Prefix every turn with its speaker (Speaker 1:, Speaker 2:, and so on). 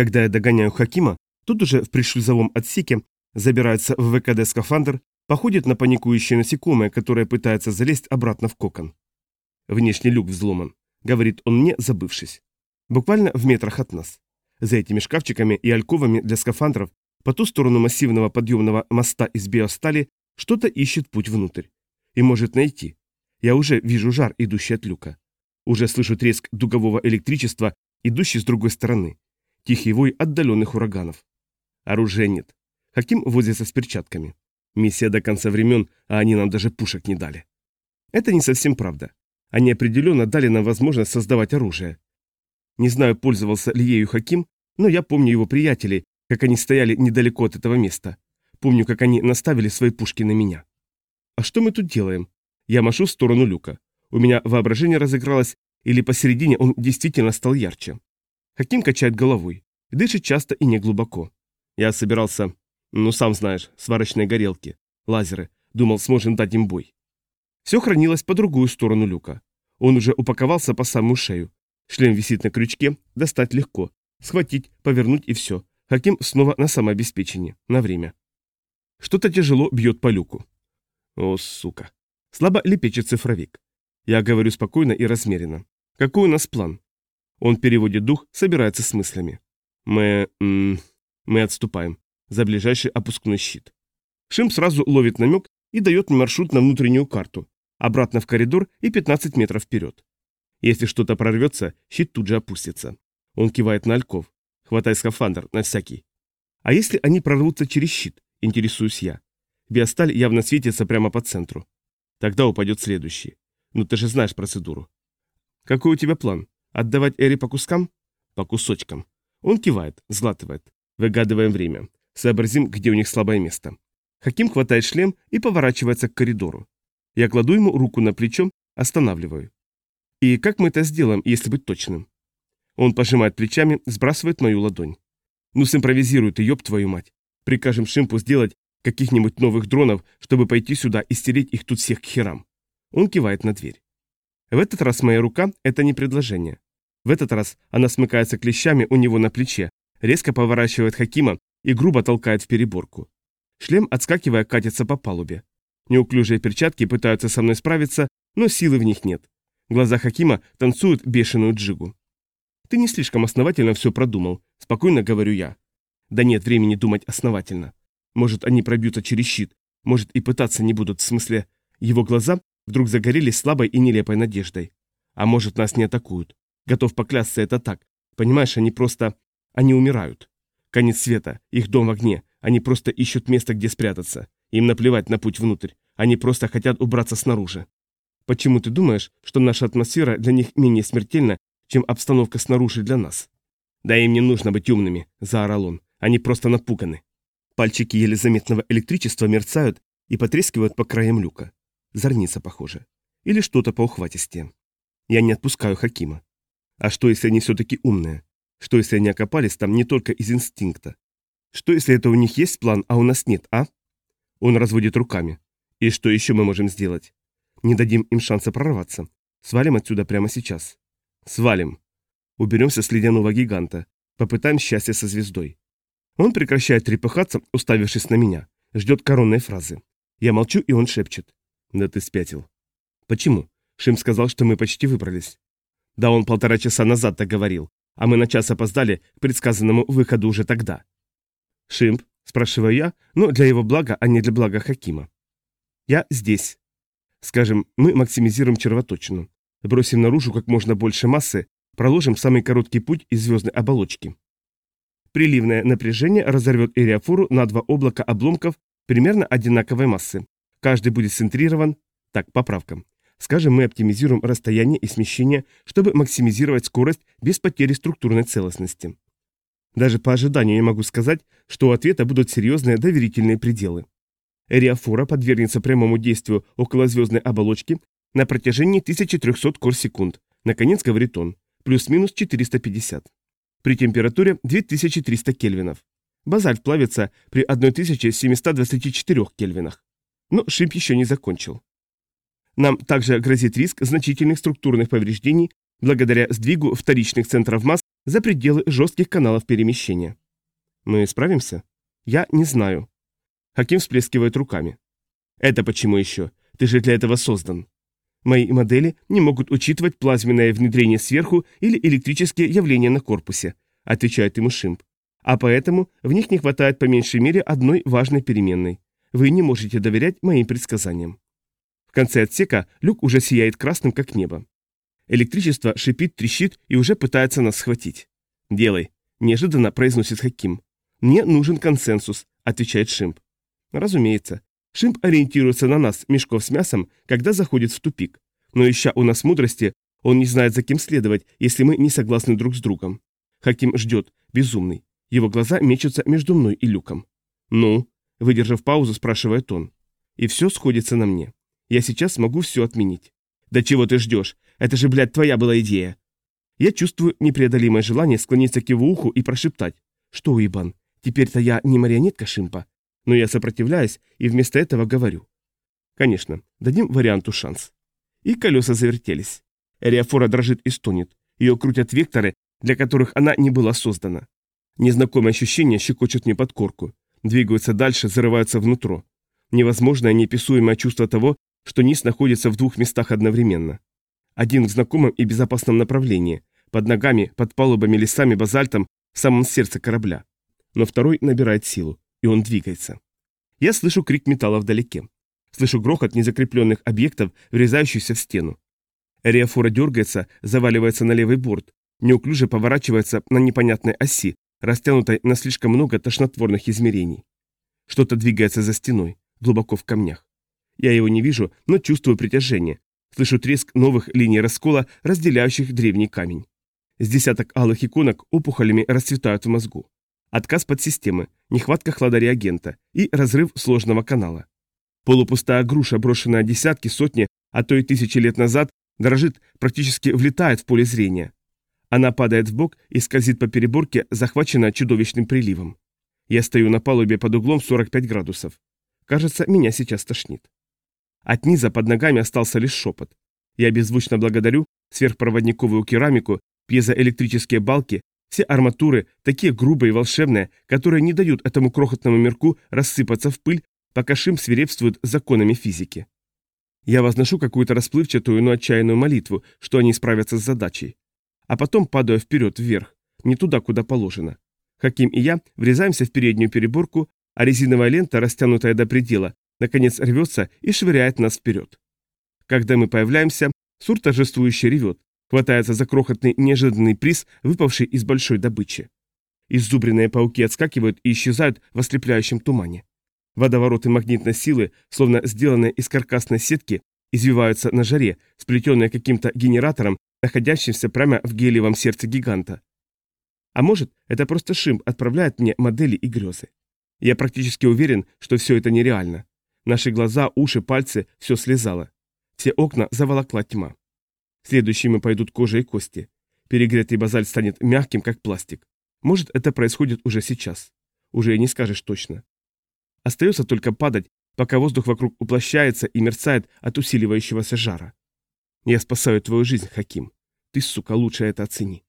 Speaker 1: Когда я догоняю Хакима, тут уже в пришлюзовом отсеке забирается в ВКД-скафандр, походит на паникующее насекомое, которое пытается залезть обратно в кокон. Внешний люк взломан, говорит он мне, забывшись. Буквально в метрах от нас. За этими шкафчиками и альковами для скафандров по ту сторону массивного подъемного моста из биостали что-то ищет путь внутрь. И может найти. Я уже вижу жар, идущий от люка. Уже слышу треск дугового электричества, идущий с другой стороны. Тихий вой отдаленных ураганов. Оружия нет. Хаким возится с перчатками. Миссия до конца времен, а они нам даже пушек не дали. Это не совсем правда. Они определенно дали нам возможность создавать оружие. Не знаю, пользовался ли ею Хаким, но я помню его приятелей, как они стояли недалеко от этого места. Помню, как они наставили свои пушки на меня. А что мы тут делаем? Я машу в сторону люка. У меня воображение разыгралось, или посередине он действительно стал ярче. Хаким качает головой. Дышит часто и неглубоко. Я собирался, ну сам знаешь, сварочные горелки, лазеры. Думал, сможем дать им бой. Все хранилось по другую сторону люка. Он уже упаковался по самую шею. Шлем висит на крючке, достать легко. Схватить, повернуть и все. Хаким снова на самообеспечении. На время. Что-то тяжело бьет по люку. О, сука. Слабо лепечет цифровик. Я говорю спокойно и размеренно. Какой у нас план? Он переводит дух, собирается с мыслями. Мы... Мы отступаем. За ближайший опускной щит. Шим сразу ловит намек и дает маршрут на внутреннюю карту. Обратно в коридор и 15 метров вперед. Если что-то прорвется, щит тут же опустится. Он кивает на Альков. Хватай скафандр, на всякий. А если они прорвутся через щит? Интересуюсь я. Биосталь явно светится прямо по центру. Тогда упадет следующий. Ну ты же знаешь процедуру. Какой у тебя план? Отдавать Эри по кускам? По кусочкам. Он кивает, сглатывает. Выгадываем время. Сообразим, где у них слабое место. Хаким хватает шлем и поворачивается к коридору. Я кладу ему руку на плечо, останавливаю. И как мы это сделаем, если быть точным? Он пожимает плечами, сбрасывает мою ладонь. Ну, симпровизирует и ёб твою мать. Прикажем Шимпу сделать каких-нибудь новых дронов, чтобы пойти сюда и стереть их тут всех к херам. Он кивает на дверь. В этот раз моя рука – это не предложение. В этот раз она смыкается клещами у него на плече, резко поворачивает Хакима и грубо толкает в переборку. Шлем, отскакивая, катится по палубе. Неуклюжие перчатки пытаются со мной справиться, но силы в них нет. Глаза Хакима танцуют бешеную джигу. «Ты не слишком основательно все продумал», – спокойно говорю я. Да нет времени думать основательно. Может, они пробьются через щит, может, и пытаться не будут, в смысле... Его глаза вдруг загорелись слабой и нелепой надеждой. А может, нас не атакуют. Готов поклясться, это так. Понимаешь, они просто... Они умирают. Конец света, их дом в огне. Они просто ищут место, где спрятаться. Им наплевать на путь внутрь. Они просто хотят убраться снаружи. Почему ты думаешь, что наша атмосфера для них менее смертельна, чем обстановка снаружи для нас? Да им не нужно быть умными, заорал он. Они просто напуганы. Пальчики еле заметного электричества мерцают и потрескивают по краям люка. Зорница, похоже. Или что-то по ухватисте. Я не отпускаю Хакима. А что, если они все-таки умные? Что, если они окопались там не только из инстинкта? Что, если это у них есть план, а у нас нет, а? Он разводит руками. И что еще мы можем сделать? Не дадим им шанса прорваться. Свалим отсюда прямо сейчас. Свалим. Уберемся с ледяного гиганта. Попытаем счастье со звездой. Он прекращает трепыхаться, уставившись на меня. Ждет коронной фразы. Я молчу, и он шепчет. Да ты спятил. Почему? Шим сказал, что мы почти выбрались. Да он полтора часа назад так говорил, а мы на час опоздали к предсказанному выходу уже тогда. Шимп, спрашиваю я, но для его блага, а не для блага Хакима. Я здесь. Скажем, мы максимизируем червоточину. Бросим наружу как можно больше массы, проложим самый короткий путь из звездной оболочки. Приливное напряжение разорвет Эриафору на два облака обломков примерно одинаковой массы. Каждый будет центрирован... Так, поправка. Скажем, мы оптимизируем расстояние и смещение, чтобы максимизировать скорость без потери структурной целостности. Даже по ожиданию я могу сказать, что у ответа будут серьезные доверительные пределы. Эриафора подвергнется прямому действию околозвездной оболочки на протяжении 1300 кор-секунд, наконец говорит он, плюс-минус 450. При температуре 2300 кельвинов. Базальт плавится при 1724 кельвинах. Но Шимп еще не закончил. Нам также грозит риск значительных структурных повреждений благодаря сдвигу вторичных центров масс за пределы жестких каналов перемещения. Мы справимся? Я не знаю. Хаким всплескивает руками. Это почему еще? Ты же для этого создан. Мои модели не могут учитывать плазменное внедрение сверху или электрические явления на корпусе, отвечает ему Шимп. А поэтому в них не хватает по меньшей мере одной важной переменной. Вы не можете доверять моим предсказаниям. В конце отсека люк уже сияет красным, как небо. Электричество шипит, трещит и уже пытается нас схватить. «Делай», – неожиданно произносит Хаким. «Мне нужен консенсус», – отвечает Шимп. Разумеется. Шимп ориентируется на нас, мешков с мясом, когда заходит в тупик. Но ища у нас мудрости, он не знает, за кем следовать, если мы не согласны друг с другом. Хаким ждет, безумный. Его глаза мечутся между мной и люком. «Ну?» – выдержав паузу, спрашивает он. И все сходится на мне. Я сейчас могу все отменить. «Да чего ты ждешь? Это же, блядь, твоя была идея!» Я чувствую непреодолимое желание склониться к его уху и прошептать. «Что, Ибан, теперь-то я не марионетка Шимпа?» Но я сопротивляюсь и вместо этого говорю. «Конечно, дадим варианту шанс». И колеса завертелись. Эриафора дрожит и стонет. Ее крутят векторы, для которых она не была создана. Незнакомые ощущения щекочут мне подкорку. Двигаются дальше, зарываются внутрь. Невозможное, неописуемое чувство того, что низ находится в двух местах одновременно. Один в знакомом и безопасном направлении, под ногами, под палубами, лесами, базальтом, в самом сердце корабля. Но второй набирает силу, и он двигается. Я слышу крик металла вдалеке. Слышу грохот незакрепленных объектов, врезающихся в стену. Эриафора дергается, заваливается на левый борт, неуклюже поворачивается на непонятной оси, растянутой на слишком много тошнотворных измерений. Что-то двигается за стеной, глубоко в камнях. Я его не вижу, но чувствую притяжение. Слышу треск новых линий раскола, разделяющих древний камень. С десяток алых иконок опухолями расцветают в мозгу. Отказ подсистемы, нехватка хладореагента и разрыв сложного канала. Полупустая груша, брошенная десятки, сотни, а то и тысячи лет назад, дрожит, практически влетает в поле зрения. Она падает в бок и скользит по переборке, захваченная чудовищным приливом. Я стою на палубе под углом 45 градусов. Кажется, меня сейчас тошнит. От низа под ногами остался лишь шепот. Я беззвучно благодарю сверхпроводниковую керамику, пьезоэлектрические балки, все арматуры, такие грубые и волшебные, которые не дают этому крохотному мирку рассыпаться в пыль, пока Шим свирепствует законами физики. Я возношу какую-то расплывчатую, но отчаянную молитву, что они справятся с задачей а потом падаю вперед, вверх, не туда, куда положено. Хаким и я врезаемся в переднюю переборку, а резиновая лента, растянутая до предела, наконец рвется и швыряет нас вперед. Когда мы появляемся, Сур торжествующе ревет, хватается за крохотный неожиданный приз, выпавший из большой добычи. Иззубренные пауки отскакивают и исчезают в ослепляющем тумане. Водовороты магнитной силы, словно сделанные из каркасной сетки, извиваются на жаре, сплетенные каким-то генератором, находящимся прямо в гелиевом сердце гиганта. А может, это просто Шимп отправляет мне модели и грезы. Я практически уверен, что все это нереально. Наши глаза, уши, пальцы – все слезало. Все окна заволокла тьма. Следующими пойдут кожа и кости. Перегретый базальт станет мягким, как пластик. Может, это происходит уже сейчас. Уже и не скажешь точно. Остается только падать, пока воздух вокруг уплощается и мерцает от усиливающегося жара. Я спасаю твою жизнь, Хаким. Ты, сука, лучше это оцени.